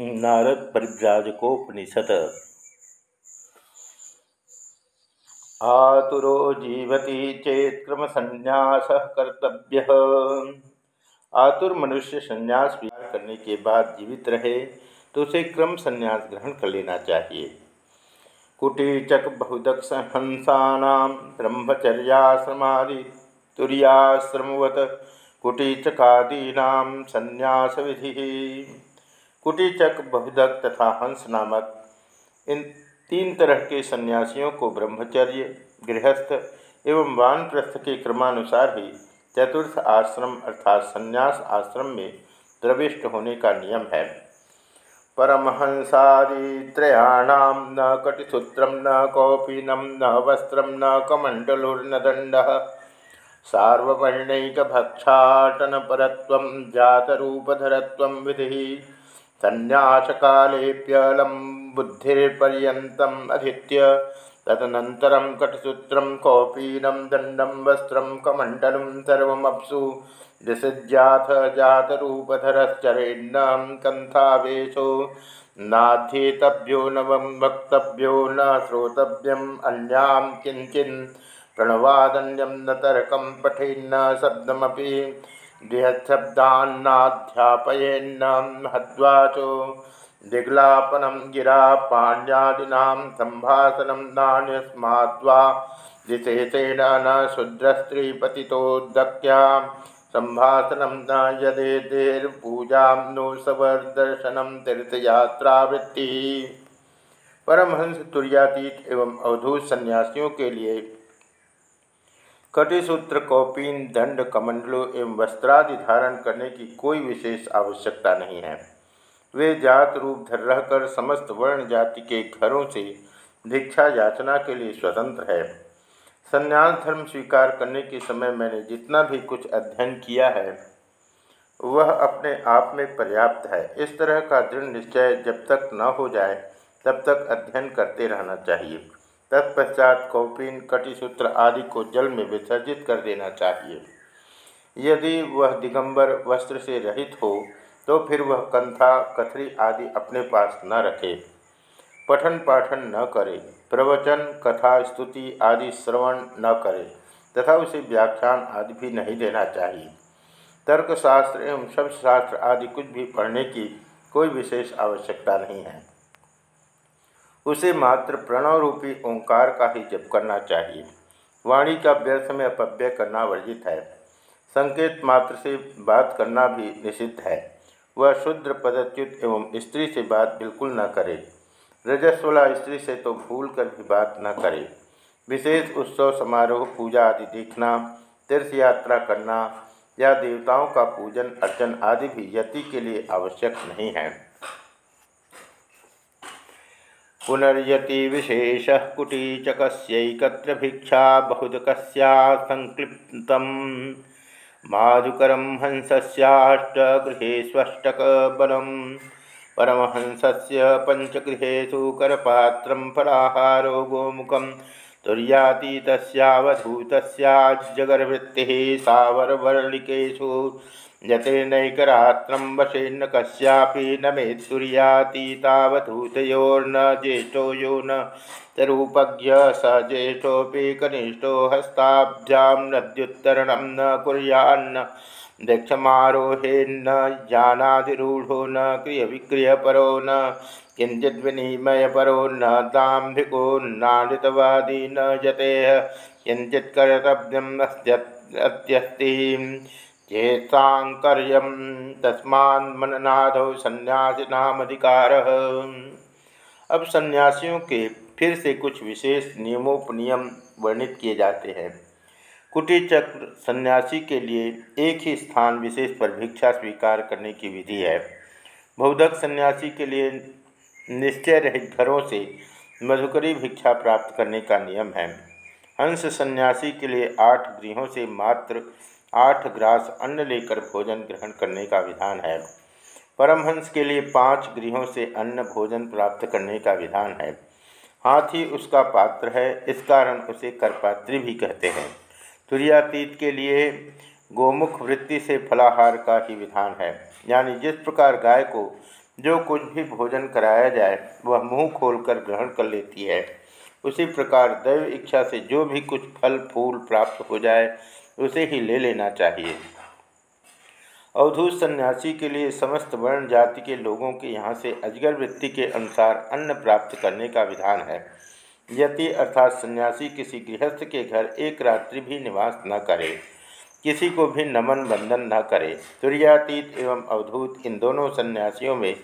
नारद परिव्राजकोपनिषद आतुरो जीवती चेत क्रम संन्यास कर्तव्य। आतुर मनुष्य संन्यास स्वीकार करने के बाद जीवित रहे तो उसे क्रम संन्यास ग्रहण कर लेना चाहिए। कुटीचक बहुदक्ष हंसा ब्रह्मचर्याश्रमादि तुरीयाश्रमवत कुटीचकादीना संन्यास विधि कुटीचक बहुदक तथा हंस नामक इन तीन तरह के सन्यासियों को ब्रह्मचर्य, गृहस्थ एवं वानप्रस्थ के क्रमानुसार ही चतुर्थ आश्रम अर्थात संन्यास आश्रम में प्रविष्ट होने का नियम है। परमहंसादित्रयाण न कटिसूत्र, न कौपीनम न वस्त्र, न कमंडलुर्न दंड सार्ववर्णैकभक्षाटन परत्व जातरूपधरत्व विधि। संन्यासकालेप्यलं बुद्धिर्पर्यन्तम् अधीत्य तदनन्तरं कटसूत्रं कौपीनं दण्डं वस्त्रं कमण्डलं सर्वमप्सु दिशज्याथ जातरूपधरश्चरेण्णां कन्थावेशो नाध्येतव्यो न वक्तव्यो न श्रोतव्यम् अन्यां किञ्चिन् प्रणवादन्यं न तर्कं पठेन्न शब्दमपि बृहत्शब्दान्नाध्यापयेन्न महद्वाचो दिग्लापनं गिरा पाण्यादीना सम्भाषणं नान्यस्माद्वा। विशेषेण न शूद्रस्त्रीपतितोदक्यां सम्भाषणं न यदेर्पूजां नो सवर्दर्शनं तीर्थयात्रावृत्ति। परमहंस तुर्यातीत एवं अवधूत सन्यासियों के लिए कटिसूत्र, कौपीन, दंड, कमंडलों एवं वस्त्रादि धारण करने की कोई विशेष आवश्यकता नहीं है। वे जात, रूप, धर रहकर समस्त वर्ण जाति के घरों से भिक्षा याचना के लिए स्वतंत्र है। संन्यास धर्म स्वीकार करने के समय मैंने जितना भी कुछ अध्ययन किया है, वह अपने आप में पर्याप्त है। इस तरह का दृढ़ निश्चय जब तक न हो जाए, तब तक अध्ययन करते रहना चाहिए। तत्पश्चात कौपिन, कटिसूत्र आदि को जल में विसर्जित कर देना चाहिए। यदि वह दिगंबर वस्त्र से रहित हो तो फिर वह कंथा कथरी आदि अपने पास न रखे। पठन पाठन न करे, प्रवचन, कथा, स्तुति आदि श्रवण न करे, तथा उसे व्याख्यान आदि भी नहीं देना चाहिए। तर्कशास्त्र एवं शब्दशास्त्र आदि कुछ भी पढ़ने की कोई विशेष आवश्यकता नहीं है। उसे मात्र प्रणव रूपी ओंकार का ही जप करना चाहिए। वाणी का व्यर्थ में अपव्य करना वर्जित है। संकेत मात्र से बात करना भी निषिद्ध है। वह शुद्र पदच्युत एवं स्त्री से बात बिल्कुल न करे। रजस्वला स्त्री से तो भूल कर भी बात न करे। विशेष उत्सव समारोह, पूजा आदि देखना, तीर्थ यात्रा करना या देवताओं का पूजन, अर्चन आदि भी यति के लिए आवश्यक नहीं है। पुनर्यति विशेष कुटीचकस्यैकत्र भिक्षा बहुदकस्या संक्लिप्तं माधुकरं हंसस्याष्टगृहे स्वष्टकबलं परमहंसस्य पञ्चगृहेषु करपात्रं फलाहारो गोमुखं तुर्यातीतस्यावधूतस्याज्जगर्वृत्तिः सावरवर्णिकेषु यतेनैकरात्रं वशेन्न कस्यापि न मे सूर्यातीतावधूतयोर्न ज्येष्ठो यो न तरूपज्ञ स ज्येष्ठोऽपि कनिष्ठो हस्ताभ्यां नद्युत्तरणं न कुर्यान्न दक्षमारोहेन्न ज्ञानाधिरूढ़ो न क्रियविक्रियपरो न किञ्चिद्विनिमयपरो न दाम्भिको न यतेह किञ्चित्कर्तव्यम् अस्त्यस्ति चेतांकर्यम तस्मान्मननादौ सन्यासिनामधिकार अब सन्यासियों के फिर से कुछ विशेष नियमोपनियम वर्णित किए जाते हैं। कुटी चक्र सन्यासी के लिए एक ही स्थान विशेष पर भिक्षा स्वीकार करने की विधि है। बहुधक सन्यासी के लिए निश्चय रहित घरों से मधुकरी भिक्षा प्राप्त करने का नियम है। हंस सन्यासी के लिए आठ गृहों से मात्र आठ ग्रास अन्न लेकर भोजन ग्रहण करने का विधान है। परमहंस के लिए पाँच गृहों से अन्न भोजन प्राप्त करने का विधान है। हाथी उसका पात्र है, इस कारण उसे करपात्री भी कहते हैं। तुरियातीत के लिए गोमुख वृत्ति से फलाहार का ही विधान है। यानी जिस प्रकार गाय को जो कुछ भी भोजन कराया जाए, वह मुँह खोलकर ग्रहण कर लेती है। उसी प्रकार दैव इच्छा से जो भी कुछ फल, फूल प्राप्त हो जाए उसे ही ले लेना चाहिए। अवधूत सन्यासी के लिए समस्त वर्ण जाति के लोगों के यहाँ से अजगर वृत्ति के अनुसार अन्न प्राप्त करने का विधान है। यति अर्थात सन्यासी किसी गृहस्थ के घर एक रात्रि भी निवास न करे, किसी को भी नमन बंधन न करे। तुरियातीत एवं अवधूत इन दोनों सन्यासियों में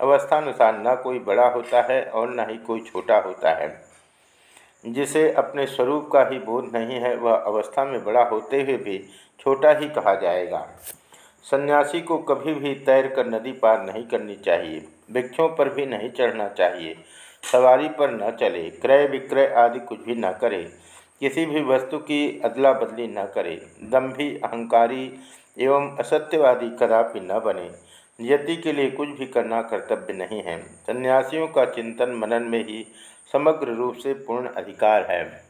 अवस्थानुसार न कोई बड़ा होता है और न ही कोई छोटा होता है। जिसे अपने स्वरूप का ही बोध नहीं है, वह अवस्था में बड़ा होते हुए भी छोटा ही कहा जाएगा। सन्यासी को कभी भी तैर कर नदी पार नहीं करनी चाहिए वृक्षों पर भी नहीं चढ़ना चाहिए, सवारी पर न चले, क्रय विक्रय आदि कुछ भी न करे, किसी भी वस्तु की अदला बदली न करे दम्भी अहंकारी एवं असत्यवादी कदापि न बने, यति के लिए कुछ भी करना कर्तव्य नहीं है। सन्यासियों का चिंतन मनन में ही समग्र रूप से पूर्ण अधिकार है।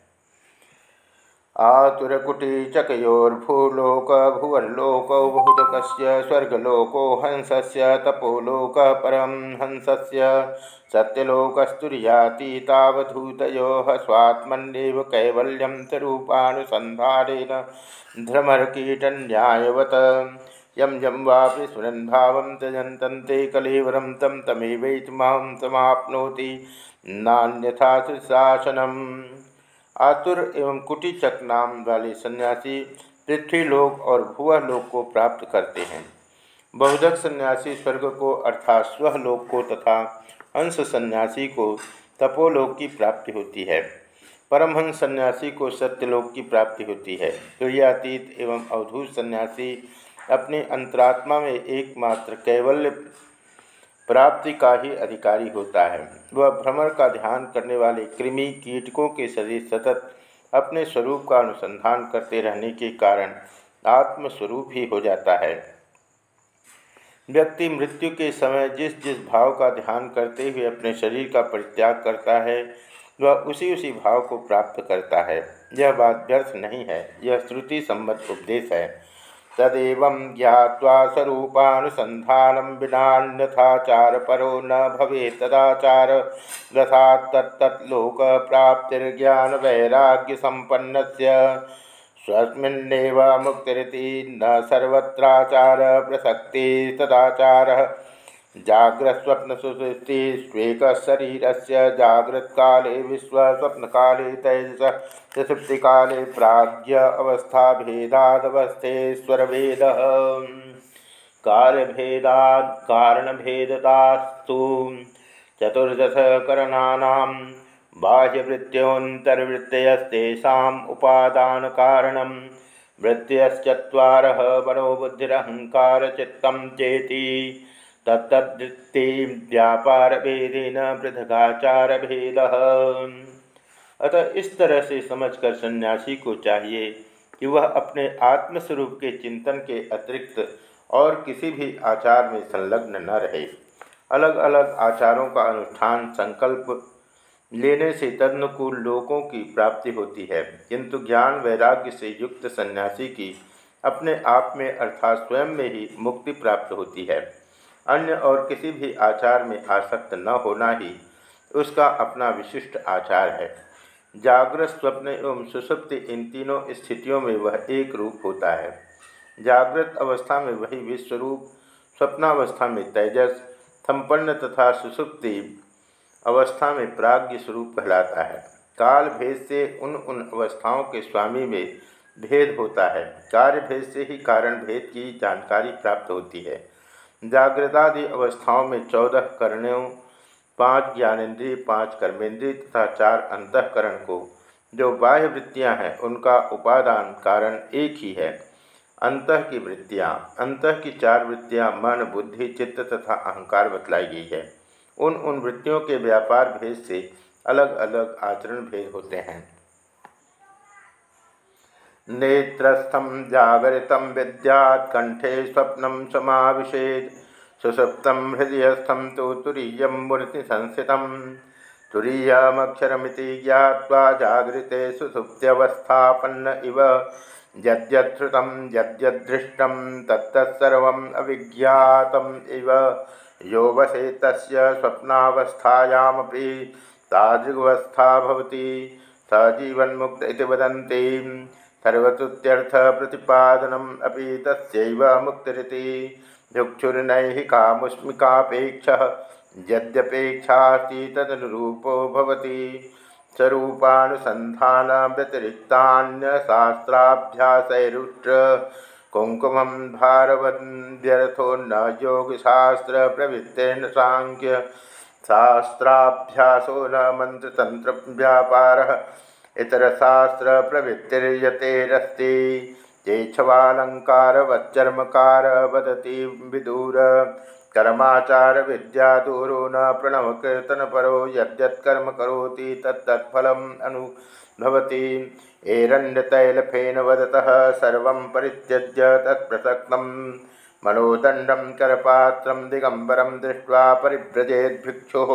आतुरकुटीचकोर्भूलोक भुवर्लोकौ बहुदकस्य स्वर्गलोको, हंसस्य, तपोलोक, परम हंस हंसस्य सत्यलोकस्तुर्यातीतावधूतयोः स्वात्मन्येव कैवल्यं स्वरूपानुसन्धानेन ध्रमरकीटन्यायवत यं यं वापि स्मरन् भावं त्यजन्तन्ते कलेवरं तं तमेवैति माँ समाप्नोति नान्यथा शासनम् आतुर एवं कुटीचक नाम वाले सन्यासी पृथ्वीलोक और भुवलोक को प्राप्त करते हैं। बहुधक सन्यासी स्वर्ग को अर्थात स्वलोक को तथा अंश सन्यासी को तपोलोक की प्राप्ति होती है। परमहंस सन्यासी को सत्यलोक की प्राप्ति होती है। तुर्यातीत एवं अवधूत सन्यासी अपने अंतरात्मा में एकमात्र कैवल्य प्राप्ति का ही अधिकारी होता है। वह भ्रमण का ध्यान करने वाले कृमि कीटकों के शरीर सतत अपने स्वरूप का अनुसंधान करते रहने के कारण आत्मस्वरूप ही हो जाता है। व्यक्ति मृत्यु के समय जिस जिस भाव का ध्यान करते हुए अपने शरीर का परित्याग करता है, वह उसी उसी भाव को प्राप्त करता है। यह बात व्यर्थ नहीं है। यह श्रुति सम्मत उपदेश है। तदेव ज्ञावा स्वरूपानुसंधान विनान्यथाचार परो न भवे तदाचार। रथा तत्तलोक प्राप्तिर्ज्ञान वैराग्य संपन्न स्वस्मिन्नेव मुक्तिरिति न सर्वत्राचार प्रसक्ति तदाचार जाग्रस्वप्न सुसुप्ति स्वेक शरीर से जागृत काले विश्व स्वप्न काले तेजस सुसुप्ति काले प्राज्ञ अवस्था भेदादवस्थेश्वर भेद कार्यभेदा कारण भेदतास्तु चतुर्दश करणानां बाह्यवृत्त्योन्तर्वृत्तयस्तेषाम् उपादान कारणं वृत्तयश्चत्वारः मनोबुद्धिरहङ्कारचित्तं चेति भेदेन पृथगाचार भेद अतः इस तरह से समझकर सन्यासी को चाहिए कि वह अपने आत्मस्वरूप के चिंतन के अतिरिक्त और किसी भी आचार में संलग्न न रहे। अलग अलग आचारों का अनुष्ठान संकल्प लेने से तदनुकूल लोगों की प्राप्ति होती है। किंतु ज्ञान वैराग्य से युक्त सन्यासी की अपने आप में अर्थात स्वयं में ही मुक्ति प्राप्त होती है। अन्य और किसी भी आचार में आसक्त न होना ही उसका अपना विशिष्ट आचार है। जागृत स्वप्न एवं सुसुप्ति इन तीनों स्थितियों में वह एक रूप होता है। जागृत अवस्था में वही विश्वरूप, स्वप्नावस्था में तेजस, संपन्न तथा सुसुप्ति अवस्था में प्राग्ञ स्वरूप कहलाता है। काल भेद से उन उन अवस्थाओं के स्वामी में भेद होता है। कार्य भेद से ही कारण भेद की जानकारी प्राप्त होती है। जागृतादि अवस्थाओं में चौदह कर्णों पाँच ज्ञानेन्द्रिय, पाँच कर्मेंद्रिय तथा चार अंतकरण को। जो बाह्य वृत्तियाँ हैं, उनका उपादान कारण एक ही है। अंत की वृत्तियाँ, अंत की चार वृत्तियाँ मन, बुद्धि, चित्त तथा अहंकार बतलाई गई है। उन उन वृत्तियों के व्यापार भेद से अलग अलग आचरण भेद होते हैं। नेत्रस्थम जागरित विद्यात कंठे स्वप्नम समाविशेद सुसुप्तम हृदयस्थम तो तुरीय मूर्ति संस्थित तुरीयमक्षरमिति ज्ञावा जागृते सुसुप्त्यवस्थापन्न इव। यद्यश्रुतं यद्यदृष्टं तत्तत्सर्वम् अभिज्ञातम् इव। यो वसे तस्य तादृगवस्था भवति। स इति सर्वतुत्यर्थ प्रतिपादनम अपि तस्यैव मुक्तिरिति। भिक्षुर्नैहिका मुस्मिकापेक्ष यद्यपेक्षास्ति तदनुरूपो भवति। स्वरूपानुसंधान व्यतिरिक्तान्यशास्त्राभ्यासैरुष्ट्र कुंकुमं भारवद्यर्थो न योगशास्त्र प्रवृत्तेन सांख्य शास्त्राभ्यासो न मंत्रतंत्र व्यापार इतर शास्त्र प्रवृत्तिर्यतेरस्ति जेच्छवालंकारवच्चर्मकार वदति विदूर। कर्माचार विद्या दूरो न प्रणव कीर्तन परो यद्यत्कर्म करोति तत्तत्फलम अनुभवती। एरण्यतैलफेन वदतः सर्व परित्यज्य तत्प्रसक्तं मनोदंडम करपात्रं दिगंबरम दृष्ट्वा परिव्रजेद्भिक्षुः।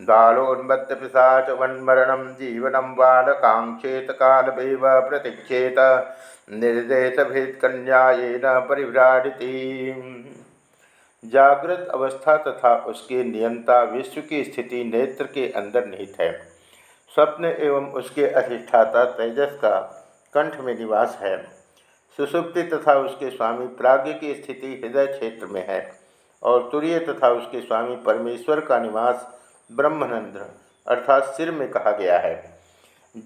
बालोन्मत्तपिशाचवन्मरणं जीवनं बालकाङ्क्षेत कालमेव प्रतीक्षेत। निर्देशभेदकन्यायेन परिव्राडिति। जागृत अवस्था तथा उसके नियंता विश्व की स्थिति नेत्र के अंदर निहित है। स्वप्न एवं उसके अधिष्ठाता तेजस का कंठ में निवास है। सुसुप्ति तथा उसके स्वामी प्राग्ञ की स्थिति हृदय क्षेत्र में है और तुरीय तथा उसके स्वामी परमेश्वर का निवास ब्रह्मनंद्र, अर्थात सिर में कहा गया है।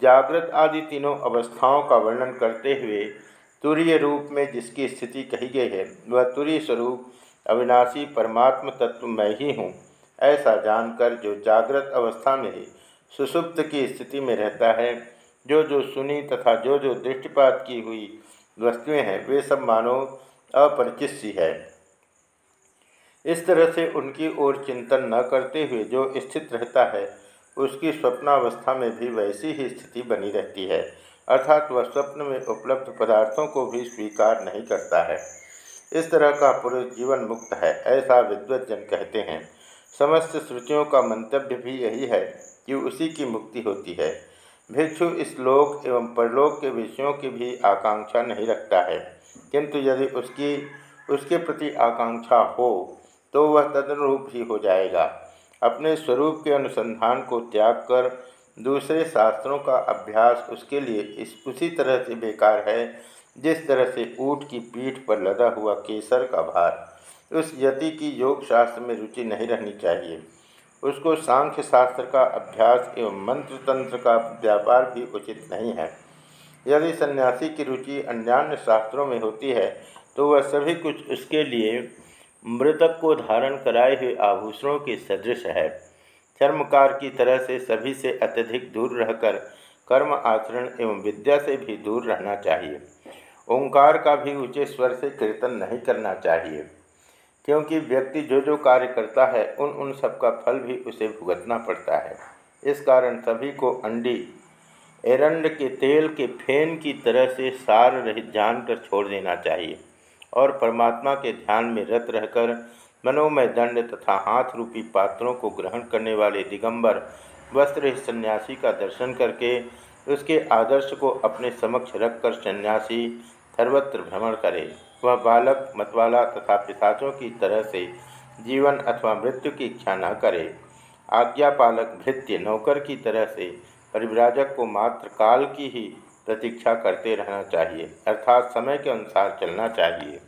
जागृत आदि तीनों अवस्थाओं का वर्णन करते हुए तुरीय रूप में जिसकी स्थिति कही गई है, वह तुरीय स्वरूप अविनाशी परमात्म तत्व मैं ही हूँ, ऐसा जानकर जो जागृत अवस्था में ही सुसुप्त की स्थिति में रहता है, जो जो सुनी तथा जो जो दृष्टिपात की हुई वस्तुएँ हैं, वे सब मानो अपरिचित सी है। इस तरह से उनकी ओर चिंतन न करते हुए जो स्थित रहता है, उसकी स्वप्नावस्था में भी वैसी ही स्थिति बनी रहती है। अर्थात वह स्वप्न में उपलब्ध पदार्थों को भी स्वीकार नहीं करता है। इस तरह का पुरुष जीवन मुक्त है, ऐसा विद्वजन कहते हैं। समस्त श्रुतियों का मंतव्य भी यही है कि उसी की मुक्ति होती है। भिक्षु इस लोक एवं परलोक के विषयों की भी आकांक्षा नहीं रखता है। किंतु यदि उसकी, उसके प्रति आकांक्षा हो तो वह तदनुरूप ही हो जाएगा। अपने स्वरूप के अनुसंधान को त्याग कर दूसरे शास्त्रों का अभ्यास उसके लिए इस उसी तरह से बेकार है, जिस तरह से ऊँट की पीठ पर लदा हुआ केसर का भार। उस यति की योग शास्त्र में रुचि नहीं रहनी चाहिए। उसको सांख्य शास्त्र का अभ्यास एवं मंत्र तंत्र का व्यापार भी उचित नहीं है। यदि सन्यासी की रुचि अन्यान्य शास्त्रों में होती है तो वह सभी कुछ उसके लिए मृतक को धारण कराए हुए आभूषणों के सदृश है। चर्मकार की तरह से सभी से अत्यधिक दूर रहकर कर्म आचरण एवं विद्या से भी दूर रहना चाहिए। ओंकार का भी ऊँचे स्वर से कीर्तन नहीं करना चाहिए। क्योंकि व्यक्ति जो जो कार्य करता है, उन उन सब का फल भी उसे भुगतना पड़ता है। इस कारण सभी को अंडी, एरंड के तेल के फेन की तरह से सार रहित जानकर छोड़ देना चाहिए। और परमात्मा के ध्यान में रत रहकर मनोमय दंड तथा हाथ रूपी पात्रों को ग्रहण करने वाले दिगंबर वस्त्र सन्यासी का दर्शन करके उसके आदर्श को अपने समक्ष रखकर सन्यासी, सर्वत्र भ्रमण करे। वह बालक, मतवाला तथा पिशाचों की तरह से जीवन अथवा मृत्यु की इच्छा न करे। आज्ञापालक भृत्य नौकर की तरह से परिव्राजक को मात्र काल की ही प्रतीक्षा करते रहना चाहिए अर्थात समय के अनुसार चलना चाहिए।